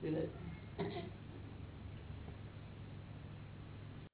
对的。